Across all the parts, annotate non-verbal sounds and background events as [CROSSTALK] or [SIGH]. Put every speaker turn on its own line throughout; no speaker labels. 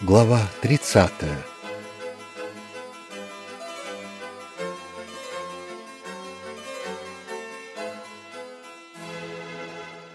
Глава 30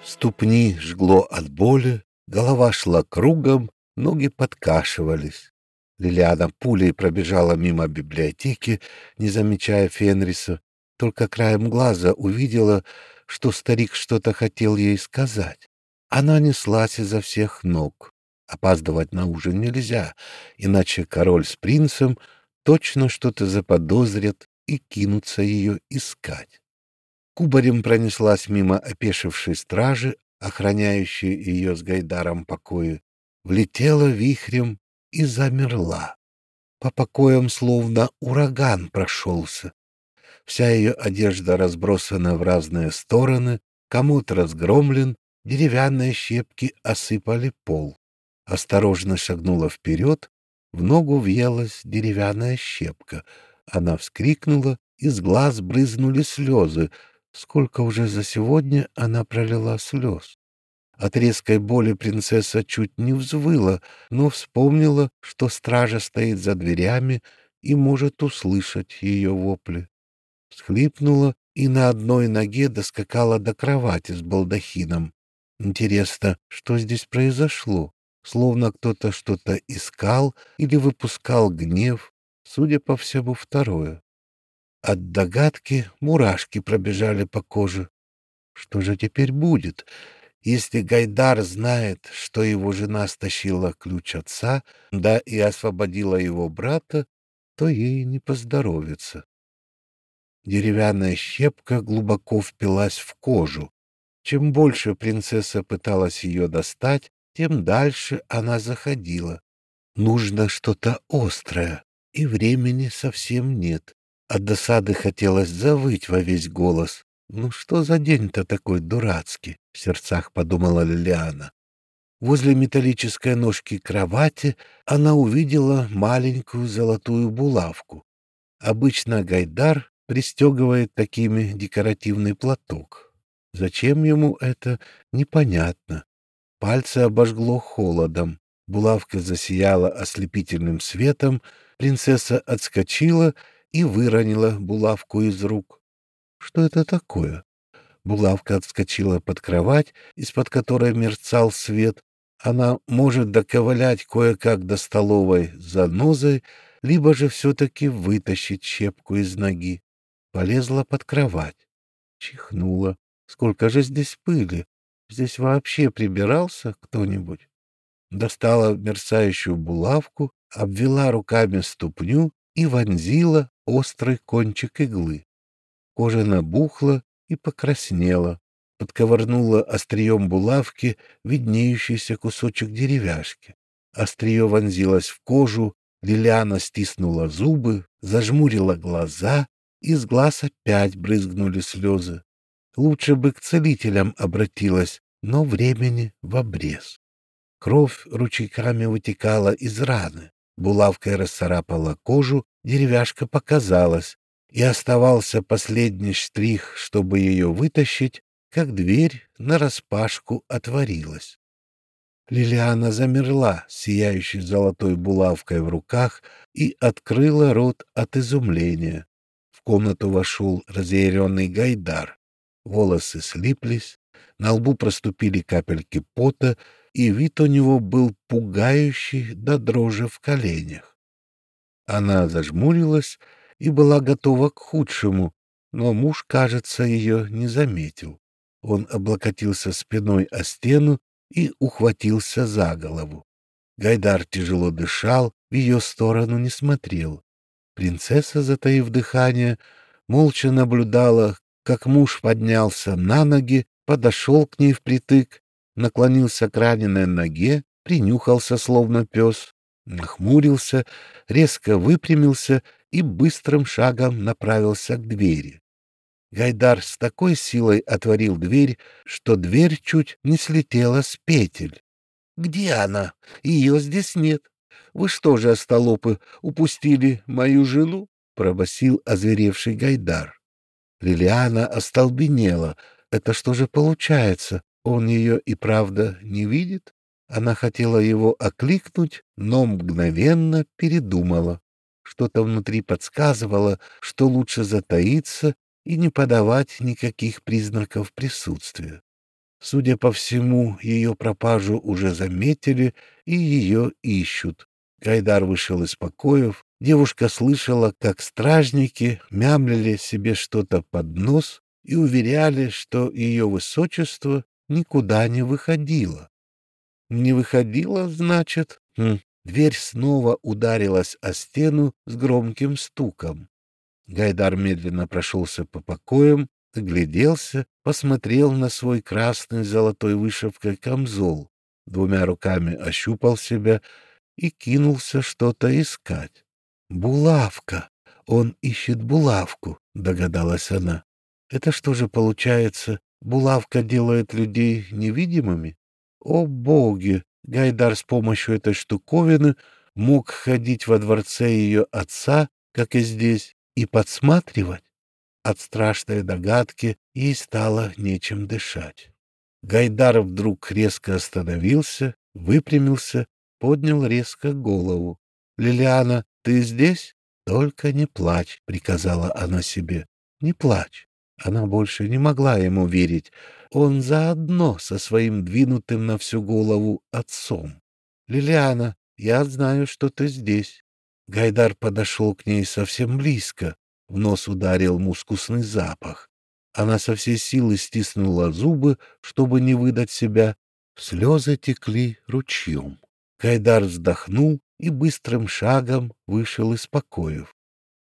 Ступни жгло от боли, голова шла кругом, ноги подкашивались. Лилиана пулей пробежала мимо библиотеки, не замечая Фенриса, только краем глаза увидела, что старик что-то хотел ей сказать. Она неслась изо всех ног. Опаздывать на ужин нельзя, иначе король с принцем точно что-то заподозрят и кинутся ее искать. Кубарем пронеслась мимо опешившей стражи, охраняющей ее с Гайдаром покои, влетела вихрем и замерла. По покоям словно ураган прошелся. Вся ее одежда разбросана в разные стороны, комод разгромлен, деревянные щепки осыпали пол осторожно шагнула вперед, в ногу въелась деревянная щепка. Она вскрикнула, из глаз брызнули слезы. Сколько уже за сегодня она пролила слез. От резкой боли принцесса чуть не взвыла, но вспомнила, что стража стоит за дверями и может услышать ее вопли. Схлипнула и на одной ноге доскакала до кровати с балдахином. Интересно, что здесь произошло? Словно кто-то что-то искал или выпускал гнев, судя по всему, второе. От догадки мурашки пробежали по коже. Что же теперь будет, если Гайдар знает, что его жена стащила ключ отца, да и освободила его брата, то ей не поздоровится. Деревянная щепка глубоко впилась в кожу. Чем больше принцесса пыталась ее достать, тем дальше она заходила. Нужно что-то острое, и времени совсем нет. От досады хотелось завыть во весь голос. «Ну что за день-то такой дурацкий?» — в сердцах подумала Лилиана. Возле металлической ножки кровати она увидела маленькую золотую булавку. Обычно Гайдар пристегивает такими декоративный платок. Зачем ему это, непонятно. Пальцы обожгло холодом. Булавка засияла ослепительным светом, принцесса отскочила и выронила булавку из рук. Что это такое? Булавка отскочила под кровать, из-под которой мерцал свет. Она может доковылять кое-как до столовой за нозой, либо же все-таки вытащить щепку из ноги. Полезла под кровать. Чихнула. Сколько же здесь пыли! Здесь вообще прибирался кто-нибудь? Достала мерцающую булавку, обвела руками ступню и вонзила острый кончик иглы. Кожа набухла и покраснела. Подковырнула острием булавки виднеющийся кусочек деревяшки. Острие вонзилось в кожу, Лилиана стиснула зубы, зажмурила глаза, из глаз опять брызгнули слезы. Лучше бы к целителям обратилась, но времени в обрез. Кровь ручейками вытекала из раны, булавкой расцарапала кожу, деревяшка показалась, и оставался последний штрих, чтобы ее вытащить, как дверь нараспашку отворилась. Лилиана замерла, сияющей золотой булавкой в руках, и открыла рот от изумления. В комнату вошел разъяренный Гайдар. Волосы слиплись, на лбу проступили капельки пота, и вид у него был пугающий до дрожи в коленях. Она зажмурилась и была готова к худшему, но муж, кажется, ее не заметил. Он облокотился спиной о стену и ухватился за голову. Гайдар тяжело дышал, в ее сторону не смотрел. Принцесса, затаив дыхание, молча наблюдала, как муж поднялся на ноги подошел к ней впритык, наклонился к раненой ноге, принюхался, словно пес, нахмурился, резко выпрямился и быстрым шагом направился к двери. Гайдар с такой силой отворил дверь, что дверь чуть не слетела с петель. — Где она? Ее здесь нет. Вы что же, остолопы, упустили мою жену? — пробасил озверевший Гайдар. Лилиана остолбенела, это что же получается? Он ее и правда не видит? Она хотела его окликнуть, но мгновенно передумала. Что-то внутри подсказывало, что лучше затаиться и не подавать никаких признаков присутствия. Судя по всему, ее пропажу уже заметили и ее ищут. Гайдар вышел из покоев. Девушка слышала, как стражники мямлили себе что-то под нос и уверяли, что ее высочество никуда не выходило. Не выходило, значит? Хм. Дверь снова ударилась о стену с громким стуком. Гайдар медленно прошелся по покоям, огляделся, посмотрел на свой красный золотой вышивкой камзол, двумя руками ощупал себя и кинулся что-то искать. «Булавка! Он ищет булавку!» — догадалась она. «Это что же получается? Булавка делает людей невидимыми? О боги! Гайдар с помощью этой штуковины мог ходить во дворце ее отца, как и здесь, и подсматривать. От страшной догадки ей стало нечем дышать. Гайдар вдруг резко остановился, выпрямился, поднял резко голову. — Лилиана, ты здесь? — Только не плачь, — приказала она себе. — Не плачь. Она больше не могла ему верить. Он заодно со своим двинутым на всю голову отцом. — Лилиана, я знаю, что ты здесь. Гайдар подошел к ней совсем близко. В нос ударил мускусный запах. Она со всей силы стиснула зубы, чтобы не выдать себя. Слезы текли ручьем. Гайдар вздохнул и быстрым шагом вышел из покоев.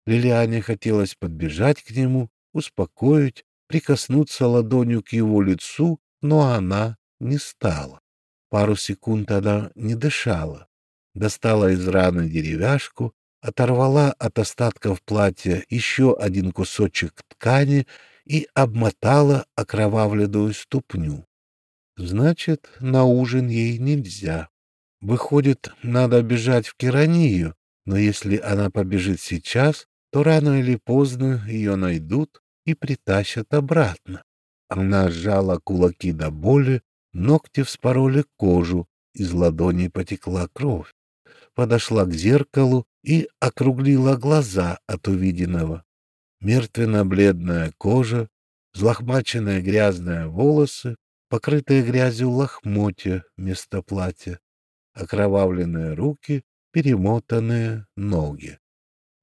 Лилиане хотелось подбежать к нему, успокоить, прикоснуться ладонью к его лицу, но она не стала. Пару секунд она не дышала. Достала из раны деревяшку, оторвала от остатков платья еще один кусочек ткани и обмотала окровавленную ступню. Значит, на ужин ей нельзя. Выходит, надо бежать в Керанию, но если она побежит сейчас, то рано или поздно ее найдут и притащат обратно. Она сжала кулаки до боли, ногти вспороли кожу, из ладони потекла кровь. Подошла к зеркалу и округлила глаза от увиденного. Мертвенно-бледная кожа, взлохмаченные грязные волосы, покрытые грязью лохмотья вместо платья, окровавленные руки, перемотанные ноги.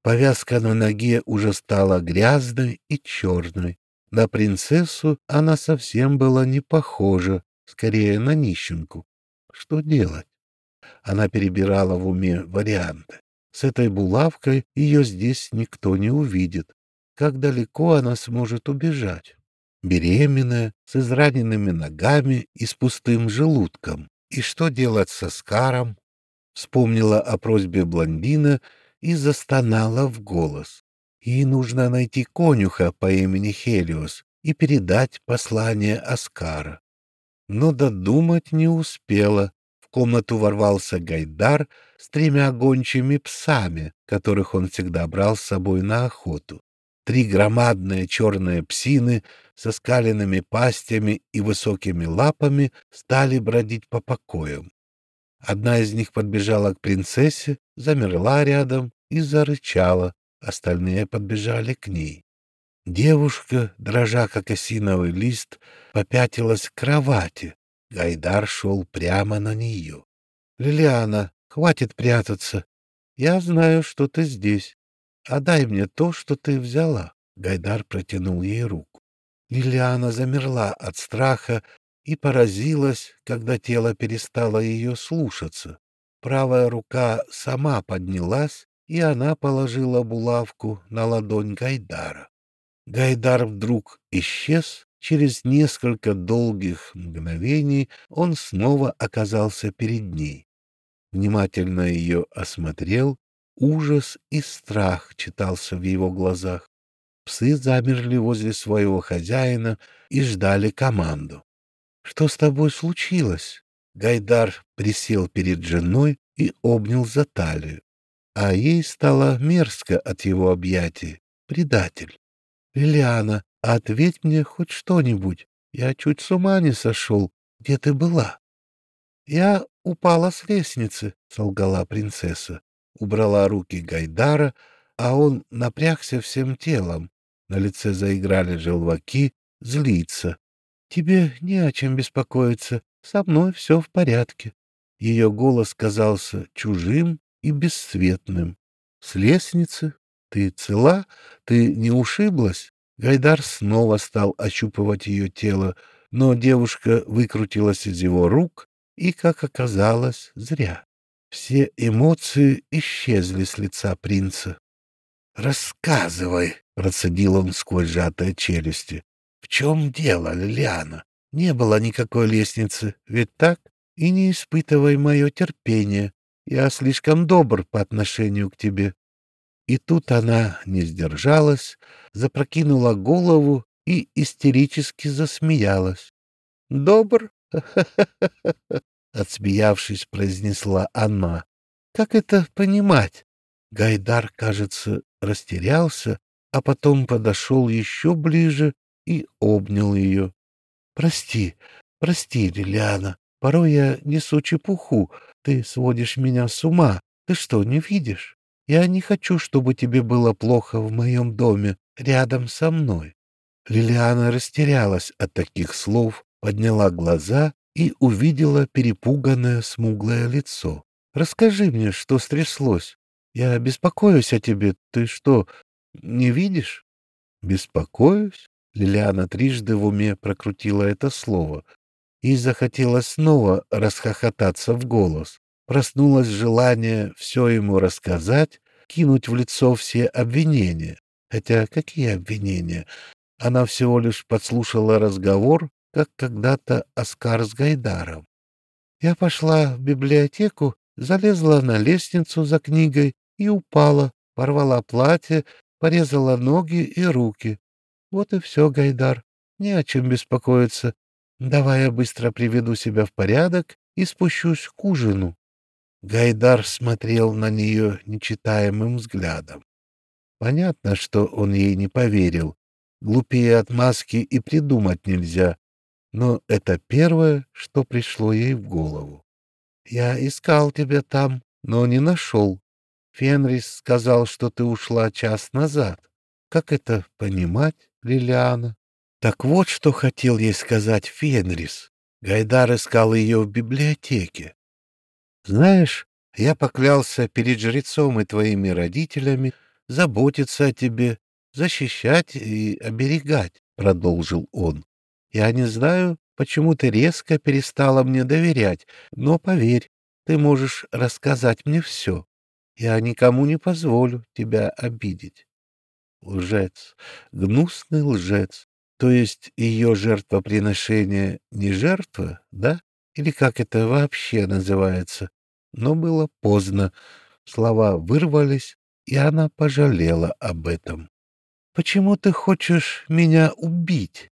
Повязка на ноге уже стала грязной и черной. На принцессу она совсем была не похожа, скорее на нищенку. Что делать? Она перебирала в уме варианты. С этой булавкой ее здесь никто не увидит. Как далеко она сможет убежать? Беременная, с израненными ногами и с пустым желудком. И что делать со Скаром? Вспомнила о просьбе блондина и застонала в голос. Ей нужно найти конюха по имени Хелиос и передать послание Оскара. Но додумать не успела. В комнату ворвался Гайдар с тремя гончими псами, которых он всегда брал с собой на охоту. Три громадные черные псины со скаленными пастями и высокими лапами стали бродить по покоям. Одна из них подбежала к принцессе, замерла рядом и зарычала, остальные подбежали к ней. Девушка, дрожа как осиновый лист, попятилась к кровати. Гайдар шел прямо на нее. — Лилиана, хватит прятаться. Я знаю, что ты здесь. Отдай мне то, что ты взяла. Гайдар протянул ей руку. Лилиана замерла от страха и поразилась, когда тело перестало ее слушаться. Правая рука сама поднялась, и она положила булавку на ладонь Гайдара. Гайдар вдруг исчез, через несколько долгих мгновений он снова оказался перед ней. Внимательно ее осмотрел, ужас и страх читался в его глазах. Псы замерли возле своего хозяина и ждали команду. Что с тобой случилось? Гайдар присел перед женой и обнял за талию. А ей стало мерзко от его объятий. Предатель. Лилиана, ответь мне хоть что-нибудь. Я чуть с ума не сошел. Где ты была? Я упала с лестницы, — солгала принцесса. Убрала руки Гайдара, а он напрягся всем телом. На лице заиграли желваки, злится. — Тебе не о чем беспокоиться, со мной все в порядке. Ее голос казался чужим и бесцветным. — С лестницы? Ты цела? Ты не ушиблась? Гайдар снова стал ощупывать ее тело, но девушка выкрутилась из его рук, и, как оказалось, зря. Все эмоции исчезли с лица принца. «Рассказывай», — процедил он сквозь сжатые челюсти. «В чем дело, Лилиана? Не было никакой лестницы, ведь так? И не испытывай мое терпение. Я слишком добр по отношению к тебе». И тут она не сдержалась, запрокинула голову и истерически засмеялась. «Добр? [LAUGHS] Отсмеявшись, произнесла она. «Как это понимать?» Гайдар, кажется, растерялся, а потом подошел еще ближе и обнял ее. «Прости, прости, Лилиана, порой я несу чепуху, ты сводишь меня с ума, ты что, не видишь? Я не хочу, чтобы тебе было плохо в моем доме, рядом со мной». Лилиана растерялась от таких слов, подняла глаза и увидела перепуганное смуглое лицо. «Расскажи мне, что стряслось. Я беспокоюсь о тебе. Ты что, не видишь?» «Беспокоюсь?» Лилиана трижды в уме прокрутила это слово и захотела снова расхохотаться в голос. Проснулось желание все ему рассказать, кинуть в лицо все обвинения. Хотя какие обвинения? Она всего лишь подслушала разговор, как когда-то Оскар с Гайдаром. Я пошла в библиотеку, залезла на лестницу за книгой и упала, порвала платье, порезала ноги и руки. Вот и все, Гайдар, не о чем беспокоиться. Давай я быстро приведу себя в порядок и спущусь к ужину. Гайдар смотрел на нее нечитаемым взглядом. Понятно, что он ей не поверил. Глупее отмазки и придумать нельзя. Но это первое, что пришло ей в голову. «Я искал тебя там, но не нашел. Фенрис сказал, что ты ушла час назад. Как это понимать, Лилиана?» Так вот, что хотел ей сказать Фенрис. Гайдар искал ее в библиотеке. «Знаешь, я поклялся перед жрецом и твоими родителями заботиться о тебе, защищать и оберегать», — продолжил он. Я не знаю, почему ты резко перестала мне доверять, но поверь, ты можешь рассказать мне все. Я никому не позволю тебя обидеть. Лжец, гнусный лжец. То есть ее жертвоприношение не жертва, да? Или как это вообще называется? Но было поздно. Слова вырвались, и она пожалела об этом. «Почему ты хочешь меня убить?»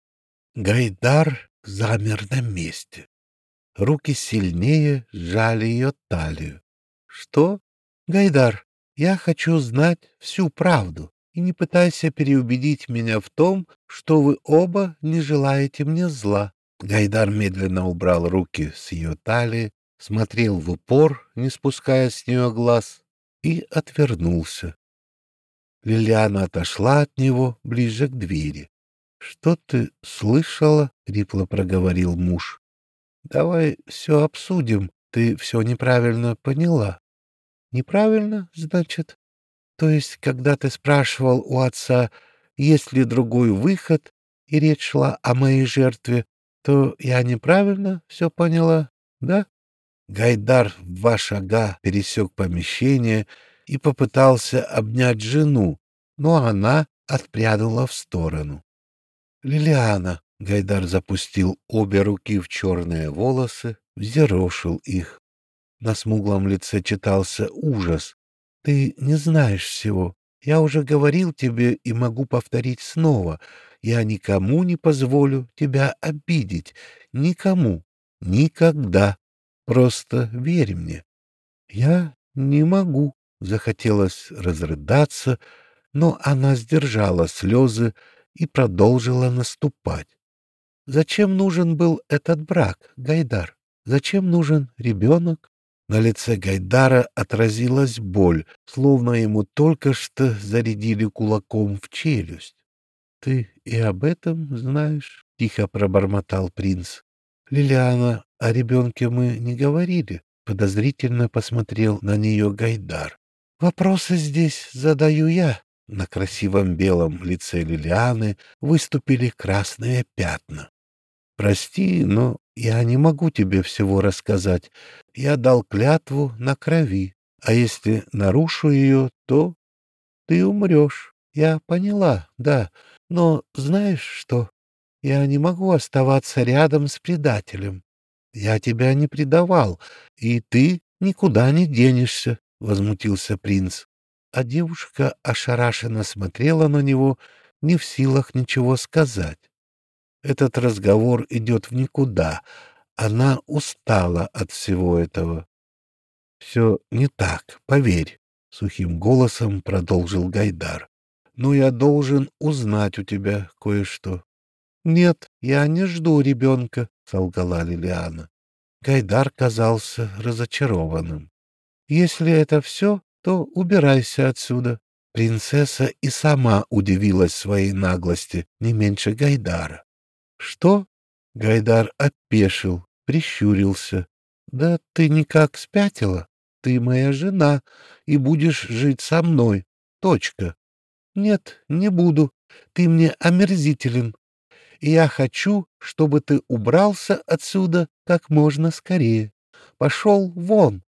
Гайдар замер на месте. Руки сильнее сжали ее талию. «Что? Гайдар, я хочу знать всю правду, и не пытайся переубедить меня в том, что вы оба не желаете мне зла». Гайдар медленно убрал руки с ее талии, смотрел в упор, не спуская с нее глаз, и отвернулся. Лилиана отошла от него ближе к двери. «Что ты слышала?» — хрипло проговорил муж. «Давай все обсудим. Ты все неправильно поняла». «Неправильно, значит?» «То есть, когда ты спрашивал у отца, есть ли другой выход, и речь шла о моей жертве, то я неправильно все поняла, да?» Гайдар в два шага пересек помещение и попытался обнять жену, но она отпрянула в сторону. Лилиана. Гайдар запустил обе руки в черные волосы, взъерошил их. На смуглом лице читался ужас. «Ты не знаешь всего. Я уже говорил тебе и могу повторить снова. Я никому не позволю тебя обидеть. Никому. Никогда. Просто верь мне». «Я не могу», — захотелось разрыдаться, но она сдержала слезы, и продолжила наступать. Зачем нужен был этот брак, Гайдар? Зачем нужен ребенок? На лице Гайдара отразилась боль, словно ему только что зарядили кулаком в челюсть. — Ты и об этом знаешь? — тихо пробормотал принц. — Лилиана, о ребенке мы не говорили. Подозрительно посмотрел на нее Гайдар. — Вопросы здесь задаю я. На красивом белом лице Лилианы выступили красные пятна. — Прости, но я не могу тебе всего рассказать. Я дал клятву на крови, а если нарушу ее, то ты умрешь. Я поняла, да, но знаешь что? Я не могу оставаться рядом с предателем. Я тебя не предавал, и ты никуда не денешься, — возмутился принц. А девушка ошарашенно смотрела на него, не в силах ничего сказать. Этот разговор идет в никуда. Она устала от всего этого. — Все не так, поверь, — сухим голосом продолжил Гайдар. — Но я должен узнать у тебя кое-что. — Нет, я не жду ребенка, — солгала Лилиана. Гайдар казался разочарованным. — Если это все, то убирайся отсюда. Принцесса и сама удивилась своей наглости не меньше Гайдара. «Что?» Гайдар опешил, прищурился. «Да ты никак спятила. Ты моя жена и будешь жить со мной. Точка. Нет, не буду. Ты мне омерзителен. И я хочу, чтобы ты убрался отсюда как можно скорее. Пошел вон.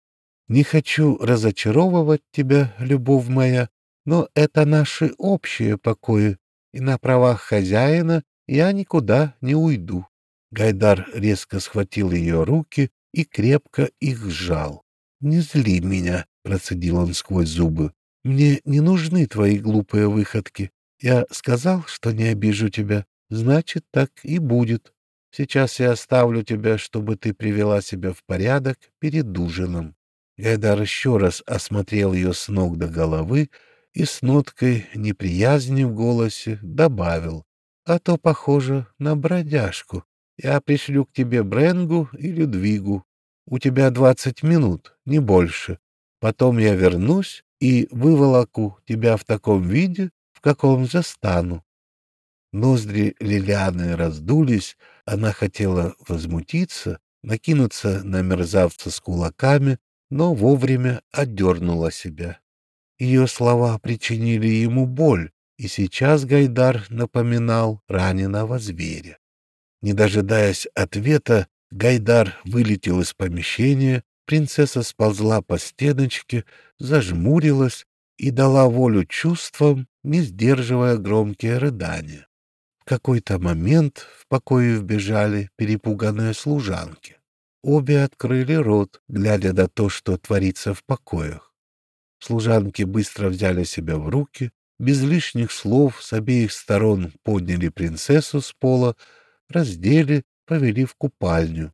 Не хочу разочаровывать тебя, любовь моя, но это наши общие покои, и на правах хозяина я никуда не уйду. Гайдар резко схватил ее руки и крепко их сжал. «Не зли меня», — процедил он сквозь зубы. «Мне не нужны твои глупые выходки. Я сказал, что не обижу тебя, значит, так и будет. Сейчас я оставлю тебя, чтобы ты привела себя в порядок перед ужином». Гайдар еще раз осмотрел ее с ног до головы и с ноткой неприязни в голосе добавил а то похоже на бродяжку. Я пришлю к тебе Бренгу и Людвигу. У тебя двадцать минут, не больше. Потом я вернусь и выволоку тебя в таком виде, в каком застану. Ноздри Лилианы раздулись, она хотела возмутиться, накинуться на мерзавца с кулаками, но вовремя отдернула себя. Ее слова причинили ему боль, и сейчас Гайдар напоминал раненого зверя. Не дожидаясь ответа, Гайдар вылетел из помещения, принцесса сползла по стеночке, зажмурилась и дала волю чувствам, не сдерживая громкие рыдания. В какой-то момент в покое вбежали перепуганные служанки. Обе открыли рот, глядя на то, что творится в покоях. Служанки быстро взяли себя в руки, без лишних слов с обеих сторон подняли принцессу с пола, раздели, повели в купальню.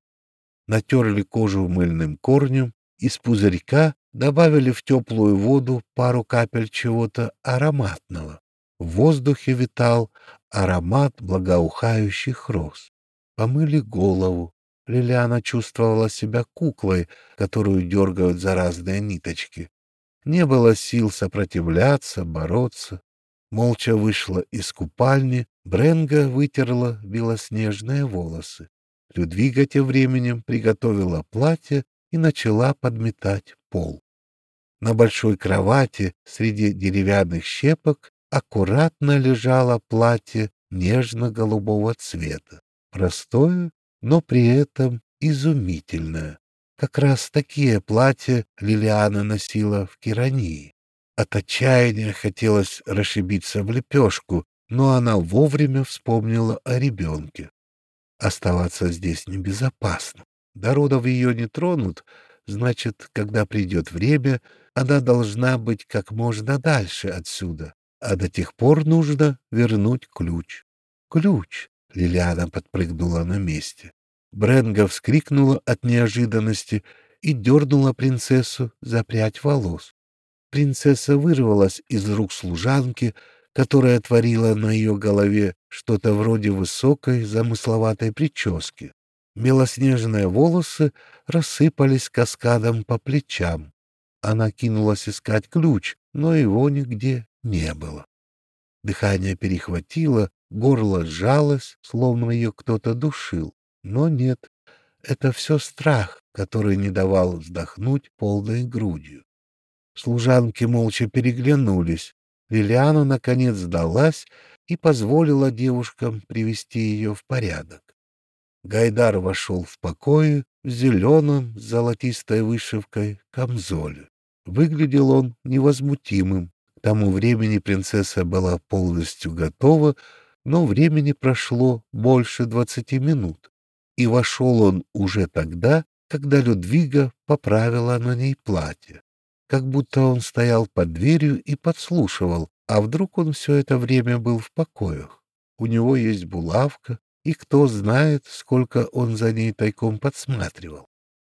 Натерли кожу мыльным корнем, из пузырька добавили в теплую воду пару капель чего-то ароматного. В воздухе витал аромат благоухающих роз. Помыли голову. Лилиана чувствовала себя куклой, которую дергают за разные ниточки. Не было сил сопротивляться, бороться. Молча вышла из купальни, Бренга вытерла белоснежные волосы. Людвига тем временем приготовила платье и начала подметать пол. На большой кровати среди деревянных щепок аккуратно лежало платье нежно-голубого цвета, простое, но при этом изумительное. Как раз такие платья Лилиана носила в Кирании. От отчаяния хотелось расшибиться в лепешку, но она вовремя вспомнила о ребенке. Оставаться здесь небезопасно. До родов ее не тронут, значит, когда придет время, она должна быть как можно дальше отсюда, а до тех пор нужно вернуть ключ. Ключ! Лилиана подпрыгнула на месте. Бренга вскрикнула от неожиданности и дернула принцессу за прядь волос. Принцесса вырвалась из рук служанки, которая творила на ее голове что-то вроде высокой замысловатой прически. Белоснежные волосы рассыпались каскадом по плечам. Она кинулась искать ключ, но его нигде не было. Дыхание перехватило, горло сжалось, словно ее кто-то душил. Но нет, это все страх, который не давал вздохнуть полной грудью. Служанки молча переглянулись. Лилиана, наконец, сдалась и позволила девушкам привести ее в порядок. Гайдар вошел в покое в зеленом с золотистой вышивкой камзоле. Выглядел он невозмутимым. К тому времени принцесса была полностью готова, но времени прошло больше двадцати минут. И вошел он уже тогда, когда Людвига поправила на ней платье. Как будто он стоял под дверью и подслушивал, а вдруг он все это время был в покоях. У него есть булавка, и кто знает, сколько он за ней тайком подсматривал.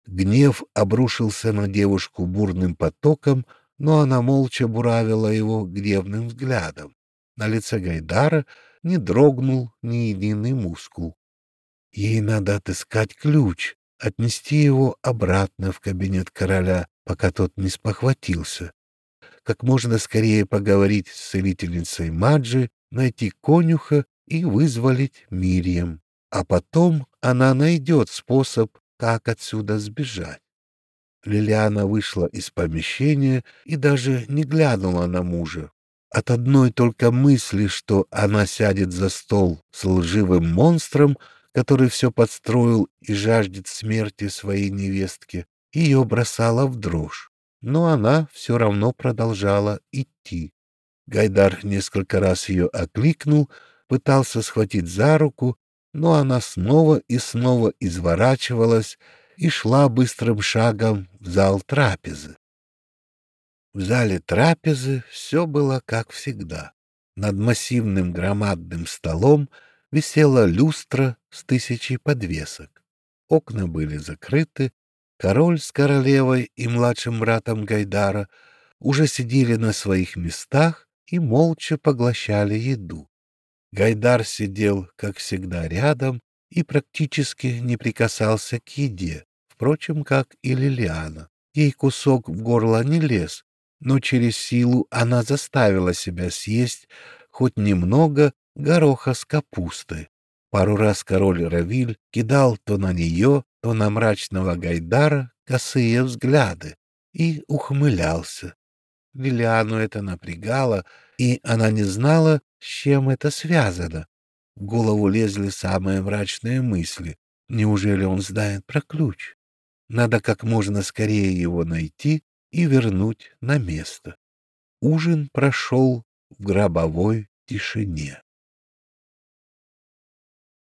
Гнев обрушился на девушку бурным потоком, но она молча буравила его гневным взглядом. На лице Гайдара не дрогнул ни единый мускул. Ей надо отыскать ключ, отнести его обратно в кабинет короля, пока тот не спохватился. Как можно скорее поговорить с целительницей Маджи, найти конюха и вызволить Мирием. А потом она найдет способ как отсюда сбежать. Лилиана вышла из помещения и даже не глянула на мужа. От одной только мысли, что она сядет за стол с лживым монстром, который все подстроил и жаждет смерти своей невестки, ее бросала в дрожь. Но она все равно продолжала идти. Гайдар несколько раз ее окликнул, пытался схватить за руку, но она снова и снова изворачивалась и шла быстрым шагом в зал трапезы. В зале трапезы все было как всегда. Над массивным громадным столом висела люстра с тысячей подвесок. Окна были закрыты, король с королевой и младшим братом Гайдара уже сидели на своих местах и молча поглощали еду. Гайдар сидел, как всегда, рядом и практически не прикасался к еде, впрочем, как и Лилиана. Ей кусок в горло не лез, но через силу она заставила себя съесть хоть немного гороха с капустой. Пару раз король Равиль кидал то на нее, то на мрачного Гайдара косые взгляды и ухмылялся. Лилиану это напрягало, и она не знала, с чем это связано. В голову лезли самые мрачные мысли. Неужели он знает про ключ? Надо как можно скорее его найти и вернуть на место. Ужин прошел в гробовой тишине.